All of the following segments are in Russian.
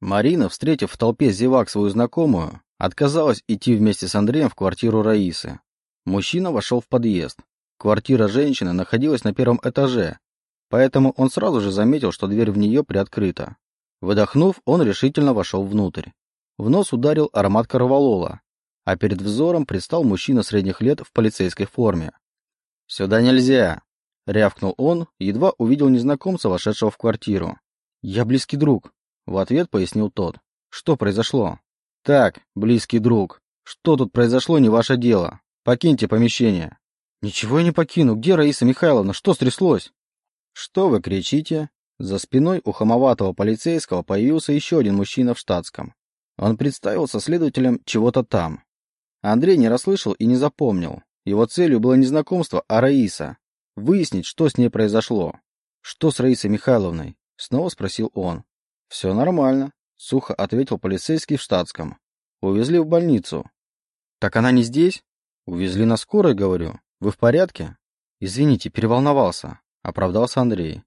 Марина, встретив в толпе зевак свою знакомую, отказалась идти вместе с Андреем в квартиру Раисы. Мужчина вошел в подъезд. Квартира женщины находилась на первом этаже, поэтому он сразу же заметил, что дверь в нее приоткрыта. Выдохнув, он решительно вошел внутрь. В нос ударил аромат корвалола, а перед взором предстал мужчина средних лет в полицейской форме. «Сюда нельзя!» — рявкнул он, едва увидел незнакомца, вошедшего в квартиру. «Я близкий друг», — в ответ пояснил тот. «Что произошло?» «Так, близкий друг, что тут произошло, не ваше дело. Покиньте помещение». «Ничего я не покину. Где Раиса Михайловна? Что стряслось?» «Что вы кричите?» За спиной у хамоватого полицейского появился еще один мужчина в штатском. Он представился следователем чего-то там. Андрей не расслышал и не запомнил. Его целью было не знакомство, а Раиса. Выяснить, что с ней произошло. «Что с Раисой Михайловной?» Снова спросил он. «Все нормально», — сухо ответил полицейский в штатском. «Увезли в больницу». «Так она не здесь?» «Увезли на скорой, говорю. Вы в порядке?» «Извините, переволновался», — оправдался Андрей.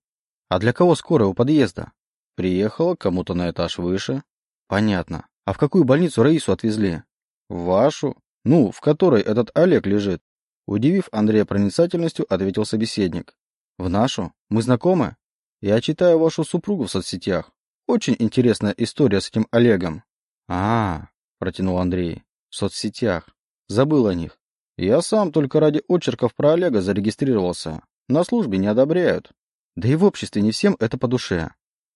«А для кого скорая у подъезда?» «Приехала кому-то на этаж выше». «Понятно. А в какую больницу Раису отвезли?» «В вашу. Ну, в которой этот Олег лежит». Удивив Андрея проницательностью, ответил собеседник. «В нашу? Мы знакомы? Я читаю вашу супругу в соцсетях. Очень интересная история с этим Олегом». «А, -а — протянул Андрей, — в соцсетях. Забыл о них. Я сам только ради очерков про Олега зарегистрировался. На службе не одобряют. Да и в обществе не всем это по душе,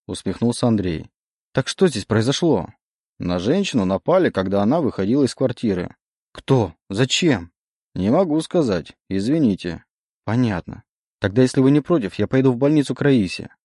усмехнулся Андрей. Так что здесь произошло? На женщину напали, когда она выходила из квартиры. Кто? Зачем? Не могу сказать. Извините. Понятно. Тогда, если вы не против, я пойду в больницу к Раисе.